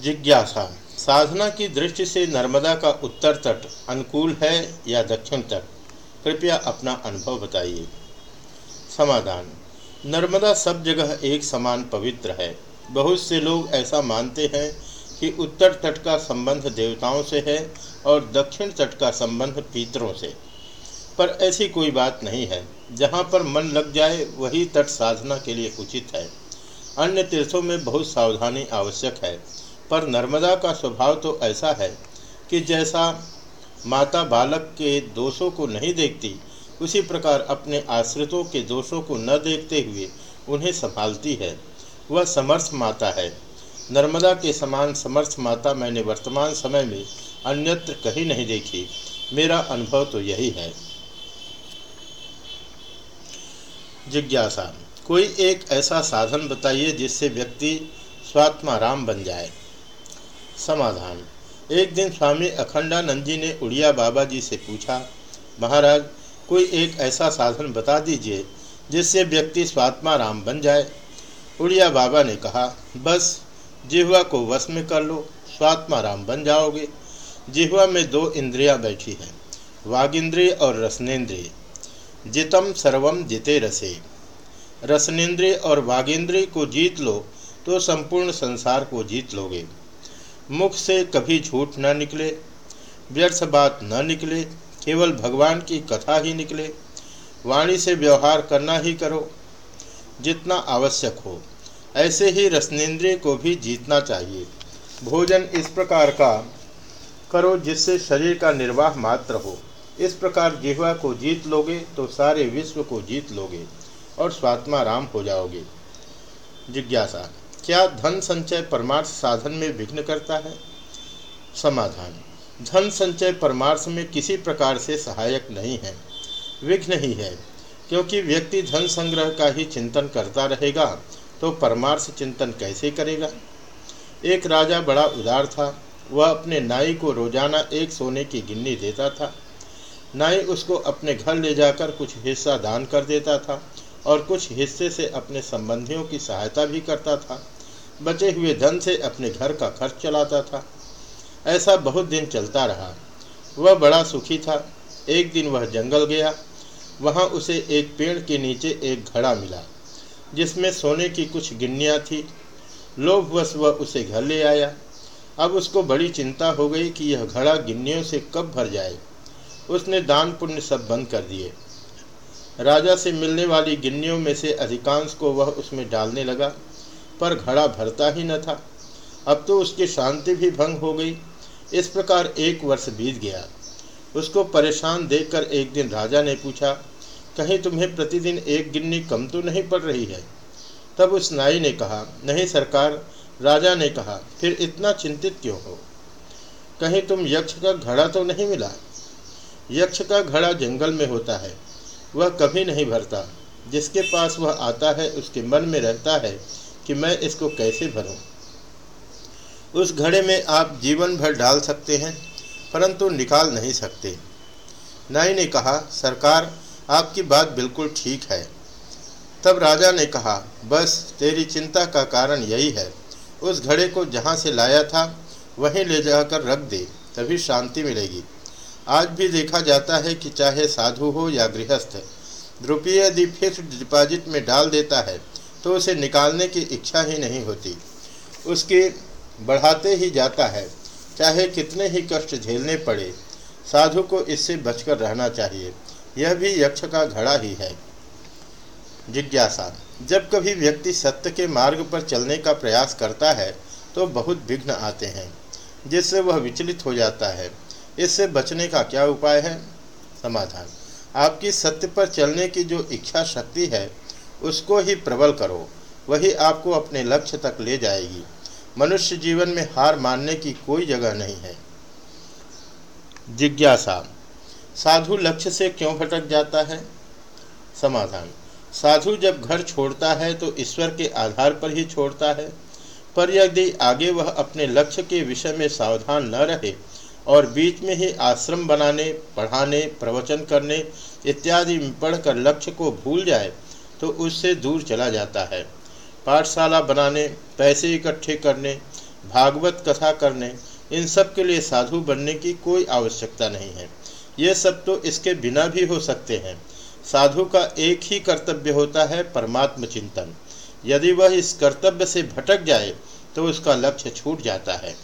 जिज्ञासा। साधना की दृष्टि से नर्मदा का उत्तर तट अनुकूल है या दक्षिण तट? कृपया अपना अनुभव बताइए। समाधान। नर्मदा सब जगह एक समान पवित्र है। बहुत से लोग ऐसा मानते हैं कि उत्तर तट का संबंध देवताओं से है और दक्षिण तट का संबंध पितरों से। पर ऐसी कोई बात नहीं है। जहाँ पर मन लग जाए, वही तट साधना के लिए उचित है। अन्य तीर्थों में बहुत सावधानी आवश्यक है। पर नर्मदा का स्वभाव तो ऐसा है कि जैसा माता बालक के दोषों को नहीं देखती, उसी प्रकार अपने आश्रितों के दोषों को न देखते हुए उन्हें संभालती है। वह समर्थ माता है। नर्मदा के समान समर्थ माता मैंने वर्तमान समय में अन्यत्र कहीं नहीं देखी। मेरा अनुभव तो यही है। जिज्ञासा, कोई एक ऐसा साधन बताइए जिससे व्यक्ति स्वात्मा राम बन जाए। समाधान। एक दिन स्वामी अखंडानंद जी ने उड़िया बाबा जी से पूछा, महाराज, कोई एक ऐसा साधन बता दीजिए जिससे व्यक्ति स्वात्मा राम बन जाए? उड़िया बाबा ने कहा, बस, जिहवा को वश में कर लो स्वात्मा राम बन जाओगे। जिहवा में दो इंद्रियाँ बैठी हैं, वागिंद्रिय और रसनेन्द्रिय जितम सर्वम जिते रसे। रसनेन्द्रिय और वागिंद्रिय को जीत लो तो संपूर्ण संसार को जीत लोगे। मुख से कभी झूठ न निकले, व्यर्थ बात न निकले, केवल भगवान की कथा ही निकले। वाणी से व्यवहार करना ही करो, जितना आवश्यक हो। ऐसे ही रसनेन्द्रिय को भी जीतना चाहिए। भोजन इस प्रकार का करो जिससे शरीर का निर्वाह मात्र हो। इस प्रकार जिहवा को जीत लोगे तो सारे विश्व को जीत लोगे और स्वात्मा राम हो जाओगे। जिज्ञासा। क्या धन संचय परमार्थ साधन में विघ्न करता है? समाधान। धन संचय परमार्थ में किसी प्रकार से सहायक नहीं है। विघ्न ही है। क्योंकि व्यक्ति धन संग्रह का ही चिंतन करता रहेगा तो परमार्थ चिंतन कैसे करेगा? एक राजा बड़ा उदार था। वह अपने नाई को रोज़ाना एक सोने की गिन्नी देता था। नाई उसको अपने घर ले जाकर कुछ हिस्सा दान कर देता था और कुछ हिस्से से अपने संबंधियों की सहायता भी करता था। बचे हुए धन से अपने घर का खर्च चलाता था। ऐसा बहुत दिन चलता रहा। वह बड़ा सुखी था। एक दिन वह जंगल गया। वहाँ उसे एक पेड़ के नीचे एक घड़ा मिला, जिसमें सोने की कुछ गिन्नियाँ थी। लोभवश वह उसे घर ले आया। अब उसको बड़ी चिंता हो गई कि यह घड़ा गिन्नियों से कब भर जाए। उसने दान पुण्य सब बंद कर दिए। राजा से मिलने वाली गिन्नियों में से अधिकांश को वह उसमें डालने लगा। पर घड़ा भरता ही न था। अब तो उसकी शांति भी भंग हो गई। इस प्रकार एक वर्ष बीत गया। उसको परेशान देखकर एक दिन राजा ने पूछा, कहीं तुम्हें प्रतिदिन एक गिन्नी कम तो नहीं पड़ रही है? तब उस नाई ने कहा, नहीं सरकार, राजा ने कहा, फिर इतना चिंतित क्यों हो? कहीं तुम यक्ष का घड़ा तो नहीं मिला? यक्ष का घड़ा जंगल में होता है, वह कभी नहीं भरता। जिसके पास वह आता है, उसके मन में रहता है कि मैं इसको कैसे भरूं? उस घड़े में आप जीवन भर डाल सकते हैं, परंतु निकाल नहीं सकते। नाई ने कहा, सरकार, आपकी बात बिल्कुल ठीक है। तब राजा ने कहा, बस तेरी चिंता का कारण यही है। उस घड़े को जहाँ से लाया था, वहीं ले जाकर रख दे, तभी शांति मिलेगी। आज भी देखा जाता है कि चाहे साधु हो या गृहस्थ रुपये यदि फिक्स्ड डिपॉजिट में डाल देता है तो उसे निकालने की इच्छा ही नहीं होती। उसके बढ़ाते ही जाता है, चाहे कितने ही कष्ट झेलने पड़े, साधु को इससे बचकर रहना चाहिए। यह भी यक्ष का घड़ा ही है। जिज्ञासा, जब कभी व्यक्ति सत्य के मार्ग पर चलने का प्रयास करता है तो बहुत विघ्न आते हैं, जिससे वह विचलित हो जाता है। इससे बचने का क्या उपाय है? समाधान, आपकी सत्य पर चलने की जो इच्छा शक्ति है उसको ही प्रबल करो। वही आपको अपने लक्ष्य तक ले जाएगी। मनुष्य जीवन में हार मानने की कोई जगह नहीं है। जिज्ञासा। साधु लक्ष्य से क्यों भटक जाता है? समाधान। साधु जब घर छोड़ता है तो ईश्वर के आधार पर ही छोड़ता है। पर यदि आगे वह अपने लक्ष्य के विषय में सावधान न रहे और बीच में ही आश्रम बनाने, पढ़ाने, प्रवचन करने इत्यादि में पढ़कर लक्ष्य को भूल जाए तो उससे दूर चला जाता है। पाठशाला बनाने, पैसे इकट्ठे करने, भागवत कथा करने, इन सब के लिए साधु बनने की कोई आवश्यकता नहीं है। ये सब तो इसके बिना भी हो सकते हैं। साधु का एक ही कर्तव्य होता है परमात्म चिंतन। यदि वह इस कर्तव्य से भटक जाए तो उसका लक्ष्य छूट जाता है।